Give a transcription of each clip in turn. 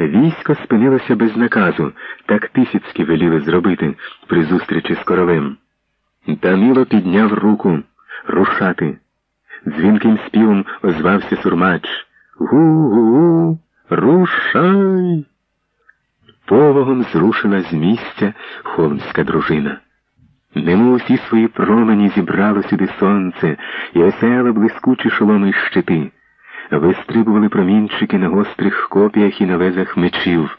Військо спинилося без наказу, так Тисяцькі веліли зробити при зустрічі з королем. Данило підняв руку рушати. Дзвінким співом озвався сурмач. Гу-гу-гу, рушай. Повагом зрушила з місця холмська дружина. Нему усі свої промені зібрало сюди сонце і осяяло блискучі шоломи щити. Вистрибували промінчики на гострих копіях і на лезах мечів.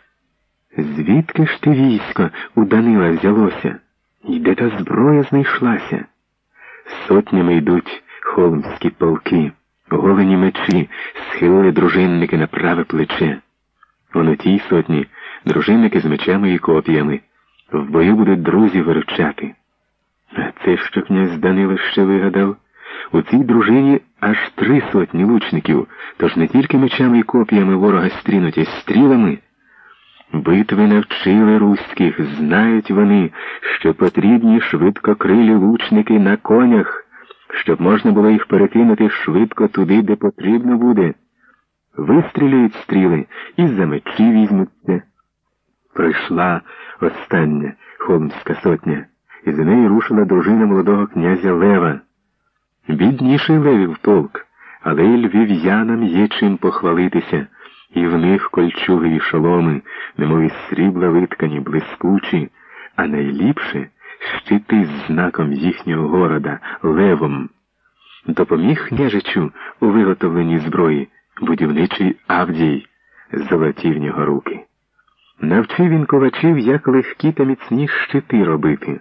Звідки ж ти військо у Данила взялося? І де та зброя знайшлася? Сотнями йдуть холмські полки, голені мечі, схилили дружинники на праве плече. Он у тій сотні дружинники з мечами і копіями. В бою будуть друзі виручати. А це що князь Данило ще вигадав? У цій дружині аж три сотні лучників, тож не тільки мечами і копіями ворога стрінуть, а стрілами. Битви навчили руських, знають вони, що потрібні швидкокрилі лучники на конях, щоб можна було їх перекинути швидко туди, де потрібно буде. Вистрілюють стріли і за мечі візьмуться. Прийшла остання холмська сотня, і за нею рушила дружина молодого князя Лева. Бідніший левів полк, але й львів'янам є чим похвалитися, і в них кольчугові шоломи, немов із срібла виткані, блискучі, а найліпше щити з знаком їхнього города левом. Допоміг княжичу у виготовленні зброї будівничий Авдій, золоті в нього руки. Навчив він ковачів, як легкі та міцні щити робити.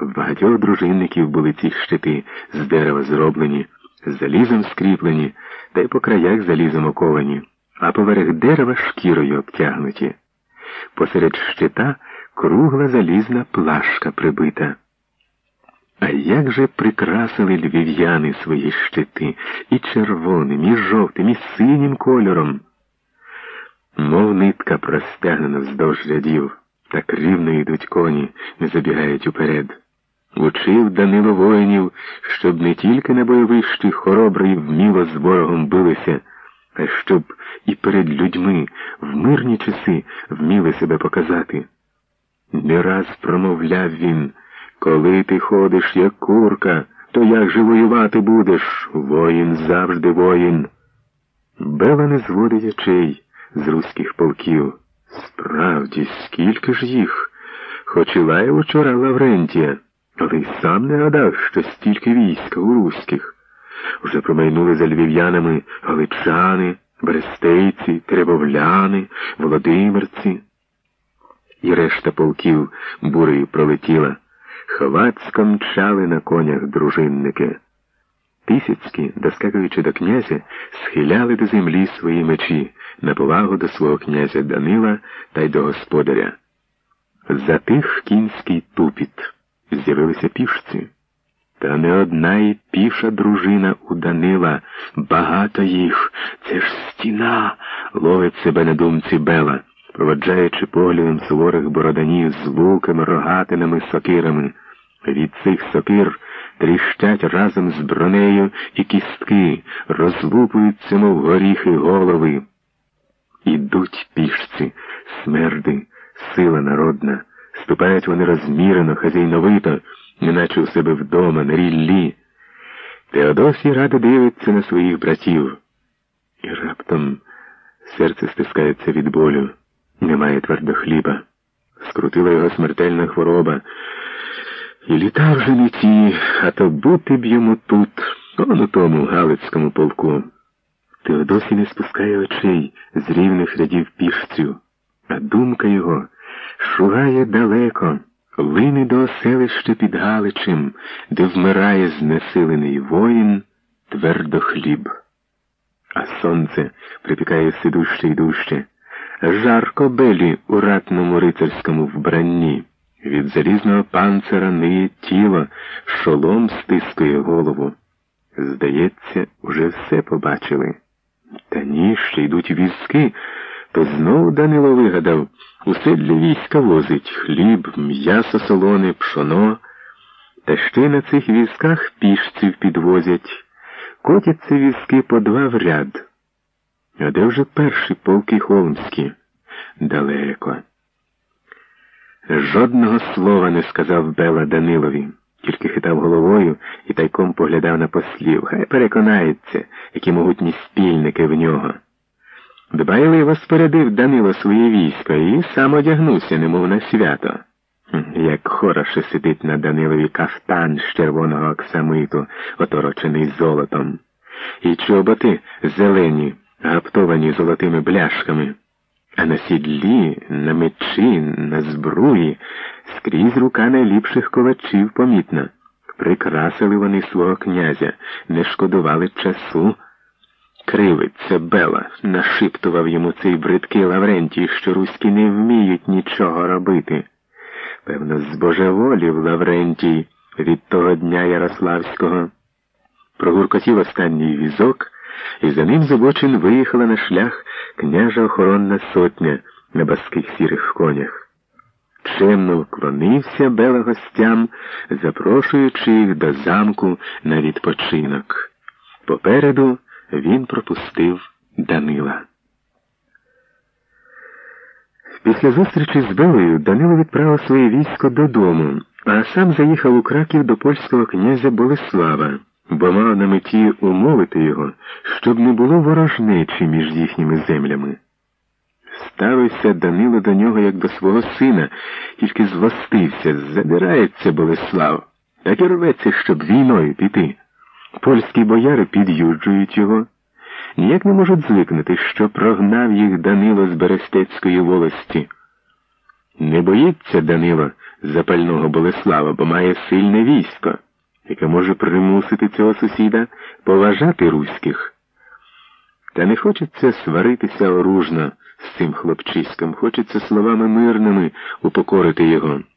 В багатьох дружинників були ці щити з дерева зроблені, з залізом скріплені, та й по краях залізом оковані, а поверх дерева шкірою обтягнуті. Посеред щита кругла залізна плашка прибита. А як же прикрасили львів'яни свої щити і червоним, і жовтим, і синім кольором? Мов нитка простягнена вздовж рядів, так рівно йдуть коні, не забігають уперед. Учив Данило воїнів, щоб не тільки на бойовищі хоробрі вміло з ворогом билися, а щоб і перед людьми в мирні часи вміли себе показати. Не раз промовляв він, коли ти ходиш, як курка, то як же воювати будеш? Воїн завжди воїн. Бела не зводить очей з руських полків. Справді, скільки ж їх? Хоч і лаяв учора Лаврентія. Але й сам не гадав, що стільки війська у руських. Уже промайнули за львів'янами галичани, берестейці, теребовляни, володимирці. І решта полків бурею пролетіла. Хвацько мчали на конях дружинники. Тисяцькі, доскакуючи до князя, схиляли до землі свої мечі на повагу до свого князя Данила та й до господаря. Затих кінський тупіт з'явилися пішці. Та не одна і піша дружина у Данила, багато їх. Це ж стіна, ловить себе на думці Бела, проводжаючи поглядом суворих бороданів з луками, рогатинами, сокирами. Від цих сокир тріщать разом з бронею і кістки, розлупуються, мов горіхи голови. Ідуть пішці, смерди, сила народна. Ступають вони розмірено, хазяйновито, неначе у себе вдома, на ріллі. Теодосій радо дивиться на своїх братів. І раптом серце стискається від болю. Немає твердо хліба. Скрутила його смертельна хвороба. І літа вже не ті, а то бути б йому тут, он у тому Галицькому полку. Теодосій не спускає очей з рівних рядів пішцю, а думка його шугає далеко, лине до селища під Галичем, де вмирає знесилений воїн твердохліб. А сонце припікає все дужче й дужче. Жарко белі у ратному рицарському вбранні. Від залізного панцира ниє тіло, шолом стискує голову. Здається, уже все побачили. Та ні, ще йдуть візки, то знову Данило вигадав. Усе для війська возить хліб, м'ясо солоне, пшоно. Та ще на цих візках пішців підвозять. Котяться візки по два в ряд. А де вже перші полки холмські? далеко. Жодного слова не сказав Бела Данилові, тільки хитав головою і тайком поглядав на послів. Хай переконається, які могутні спільники в нього. Дбайливо спорядив Данило своє військо і сам одягнувся, немов на свято. Як хороше сидить на Данилові кафтан з червоного оксамиту, оторочений золотом, і чоботи зелені, гаптовані золотими бляшками, а на сідлі, на мечі, на збруї скрізь рука найліпших ковачів помітна. Прикрасили вони свого князя, не шкодували часу. Кривиться Бела, нашиптував йому цей бридкий Лаврентій, що руські не вміють нічого робити. Певно, збожеволів Лаврентій від того дня Ярославського. Прогуркотів останній візок, і за ним з обочин виїхала на шлях княжа охоронна сотня на баских сірих конях. Чемно вклонився Бела гостям, запрошуючи їх до замку на відпочинок. Попереду він пропустив Данила. Після зустрічі з Белою Данило відправив своє військо додому, а сам заїхав у Краків до польського князя Болеслава, бо мав на меті умовити його, щоб не було ворожнечі між їхніми землями. Ставився Данило до нього як до свого сина, тільки злостився, задирається Болеслав, так і рветься, щоб війною піти. Польські бояри під'юджують його. Ніяк не можуть звикнути, що прогнав їх Данило з Берестецької волості. Не боїться Данило запального Болеслава, бо має сильне військо, яке може примусити цього сусіда поважати руських. Та не хочеться сваритися оружно з цим хлопчиськом, хочеться словами мирними упокорити його.